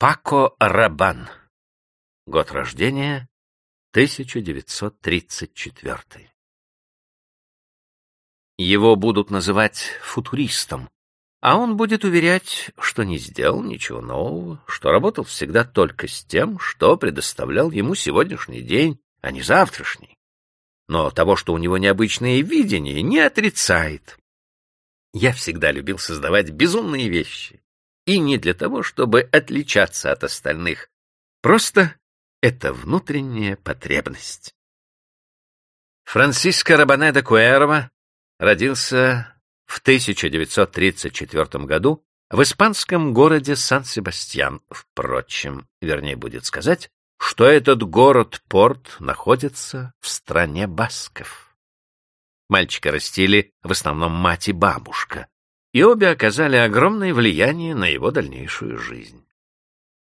Пако Рабан. Год рождения 1934. Его будут называть футуристом, а он будет уверять, что не сделал ничего нового, что работал всегда только с тем, что предоставлял ему сегодняшний день, а не завтрашний. Но того, что у него необычное видение, не отрицает. Я всегда любил создавать безумные вещи, и не для того, чтобы отличаться от остальных. Просто это внутренняя потребность. Франциско Рабанеда Куэрова родился в 1934 году в испанском городе Сан-Себастьян. Впрочем, вернее будет сказать, что этот город-порт находится в стране басков. Мальчика растили в основном мать и бабушка, и обе оказали огромное влияние на его дальнейшую жизнь.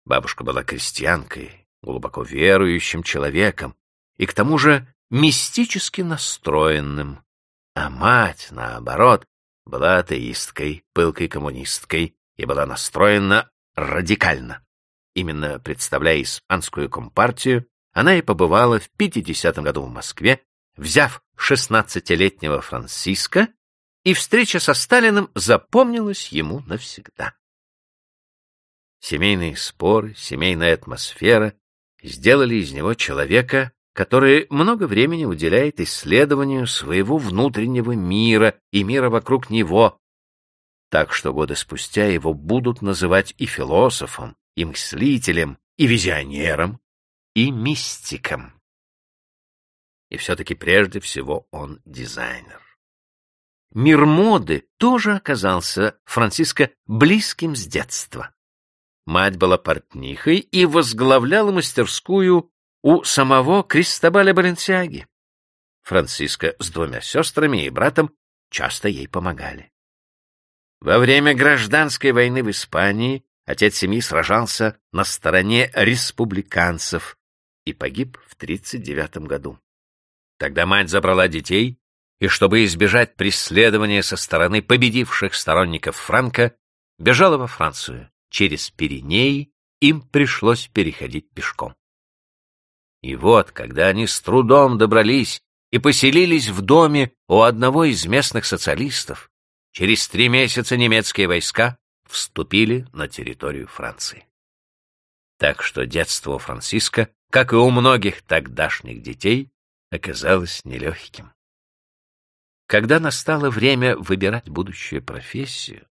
Бабушка была крестьянкой, глубоко верующим человеком и к тому же мистически настроенным, а мать, наоборот, была атеисткой, пылкой коммунисткой и была настроена радикально. Именно представляя испанскую компартию, она и побывала в 50 году в Москве, взяв 16-летнего Франциска и встреча со Сталиным запомнилась ему навсегда. Семейные споры, семейная атмосфера сделали из него человека, который много времени уделяет исследованию своего внутреннего мира и мира вокруг него, так что годы спустя его будут называть и философом, и мыслителем, и визионером, и мистиком. И все-таки прежде всего он дизайнер. Мир моды тоже оказался Франциско близким с детства. Мать была портнихой и возглавляла мастерскую у самого Кристобаля Баленсиаги. Франциско с двумя сестрами и братом часто ей помогали. Во время гражданской войны в Испании отец семьи сражался на стороне республиканцев и погиб в 1939 году. Тогда мать забрала детей и, чтобы избежать преследования со стороны победивших сторонников Франка, бежала во Францию. Через Пиренеи им пришлось переходить пешком. И вот, когда они с трудом добрались и поселились в доме у одного из местных социалистов, через три месяца немецкие войска вступили на территорию Франции. Так что детство Франциска, как и у многих тогдашних детей, оказалось нелегким. Когда настало время выбирать будущую профессию,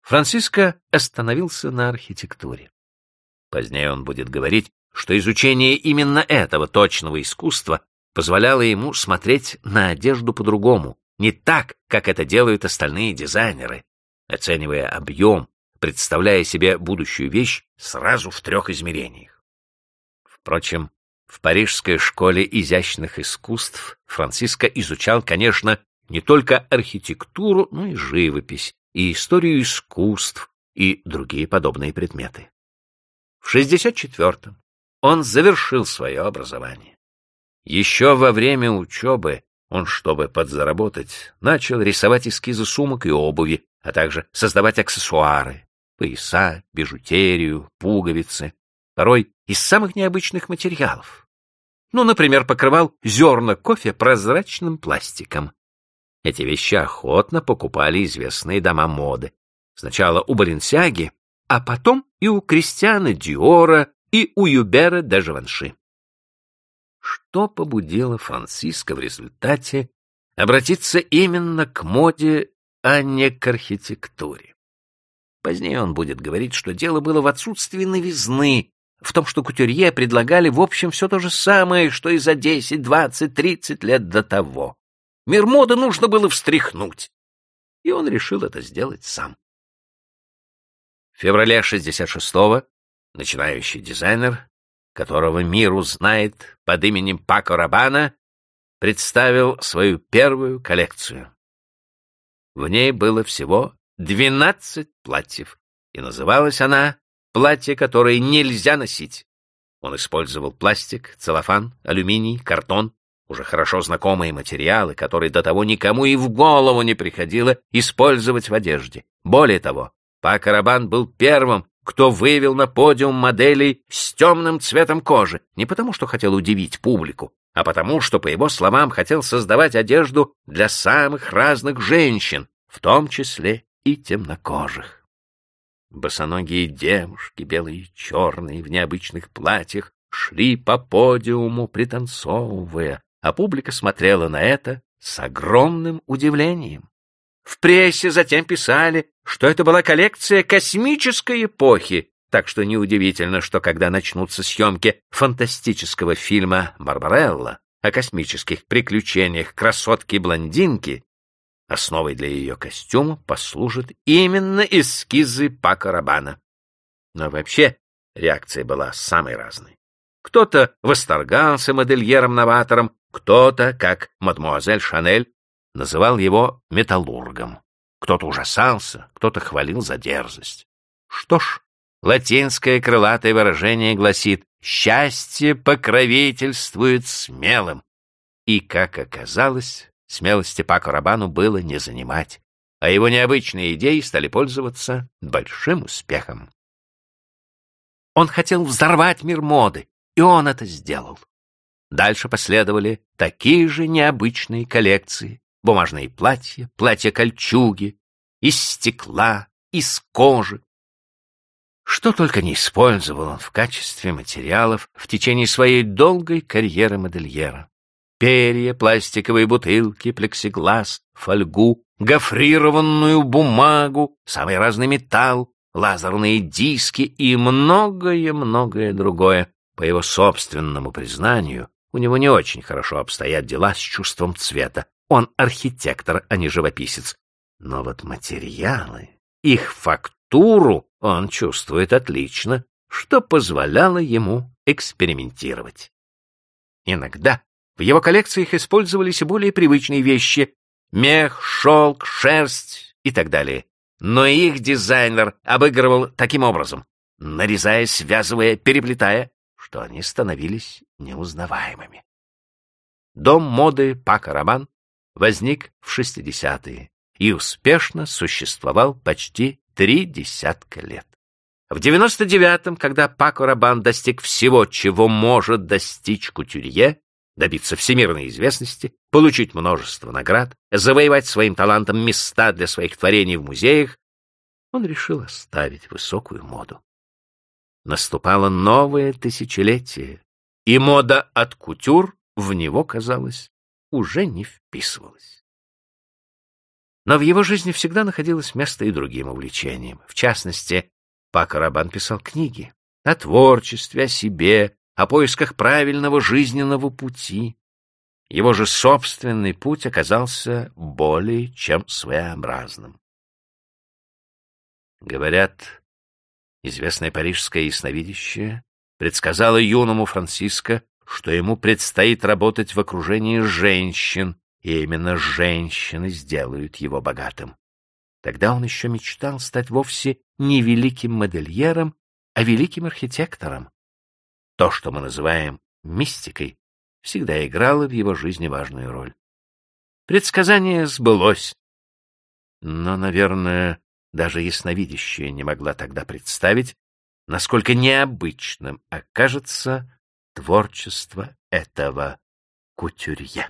Франциско остановился на архитектуре. Позднее он будет говорить, что изучение именно этого точного искусства позволяло ему смотреть на одежду по-другому, не так, как это делают остальные дизайнеры, оценивая объем, представляя себе будущую вещь сразу в трех измерениях. Впрочем, в Парижской школе изящных искусств Франциско изучал, конечно, не только архитектуру, но и живопись, и историю искусств, и другие подобные предметы. В 64-м он завершил свое образование. Еще во время учебы он, чтобы подзаработать, начал рисовать эскизы сумок и обуви, а также создавать аксессуары, пояса, бижутерию, пуговицы, порой из самых необычных материалов. Ну, например, покрывал зерна кофе прозрачным пластиком. Эти вещи охотно покупали известные дома моды. Сначала у Баленсиаги, а потом и у Кристиана Диора, и у Юбера де Живанши. Что побудило Франциско в результате обратиться именно к моде, а не к архитектуре? Позднее он будет говорить, что дело было в отсутствии новизны, в том, что кутюрье предлагали в общем все то же самое, что и за 10, 20, 30 лет до того. Мир моды нужно было встряхнуть. И он решил это сделать сам. В феврале 66-го начинающий дизайнер, которого мир узнает под именем Пако Рабана, представил свою первую коллекцию. В ней было всего 12 платьев, и называлась она «Платье, которое нельзя носить». Он использовал пластик, целлофан, алюминий, картон, уже хорошо знакомые материалы, которые до того никому и в голову не приходило использовать в одежде. Более того, Пакарабан был первым, кто вывел на подиум моделей с темным цветом кожи, не потому что хотел удивить публику, а потому что, по его словам, хотел создавать одежду для самых разных женщин, в том числе и темнокожих. Босоногие девушки, белые и черные, в необычных платьях, шли по подиуму, пританцовывая, а публика смотрела на это с огромным удивлением. В прессе затем писали, что это была коллекция космической эпохи, так что неудивительно, что когда начнутся съемки фантастического фильма «Барбарелла» о космических приключениях красотки-блондинки, основой для ее костюма послужат именно эскизы Пака Рабана. Но вообще реакция была самой разной. Кто-то восторгался модельером-новатором, кто-то, как мадмуазель Шанель, называл его металлургом. Кто-то ужасался, кто-то хвалил за дерзость. Что ж, латинское крылатое выражение гласит «счастье покровительствует смелым». И, как оказалось, смелости Пако Рабану было не занимать, а его необычные идеи стали пользоваться большим успехом. Он хотел взорвать мир моды, и он это сделал. Дальше последовали такие же необычные коллекции, бумажные платья, платья-кольчуги, из стекла, из кожи. Что только не использовал он в качестве материалов в течение своей долгой карьеры модельера. Перья, пластиковые бутылки, плексиглаз, фольгу, гофрированную бумагу, самый разный металл, лазерные диски и многое-многое другое. По его собственному признанию, у него не очень хорошо обстоят дела с чувством цвета, он архитектор, а не живописец. Но вот материалы, их фактуру он чувствует отлично, что позволяло ему экспериментировать. Иногда в его коллекциях использовались и более привычные вещи — мех, шелк, шерсть и так далее. Но их дизайнер обыгрывал таким образом, нарезая, связывая, переплетая, что они становились неузнаваемыми. Дом моды Пака Роман возник в 60-е и успешно существовал почти три десятка лет. В 99-м, когда Пако Рабан достиг всего, чего может достичь кутюрье, добиться всемирной известности, получить множество наград, завоевать своим талантом места для своих творений в музеях, он решил оставить высокую моду. Наступало новое тысячелетие, и мода от кутюр в него, казалось, уже не вписывалась. Но в его жизни всегда находилось место и другим увлечениям. В частности, Пако Рабан писал книги о творчестве, о себе, о поисках правильного жизненного пути. Его же собственный путь оказался более чем своеобразным. Говорят, известное парижское ясновидящее предсказало юному Франциско, что ему предстоит работать в окружении женщин, и именно женщины сделают его богатым. Тогда он еще мечтал стать вовсе не великим модельером, а великим архитектором. То, что мы называем мистикой, всегда играло в его жизни важную роль. Предсказание сбылось. Но, наверное, даже ясновидящая не могла тогда представить, насколько необычным окажется творчество этого кутюрье.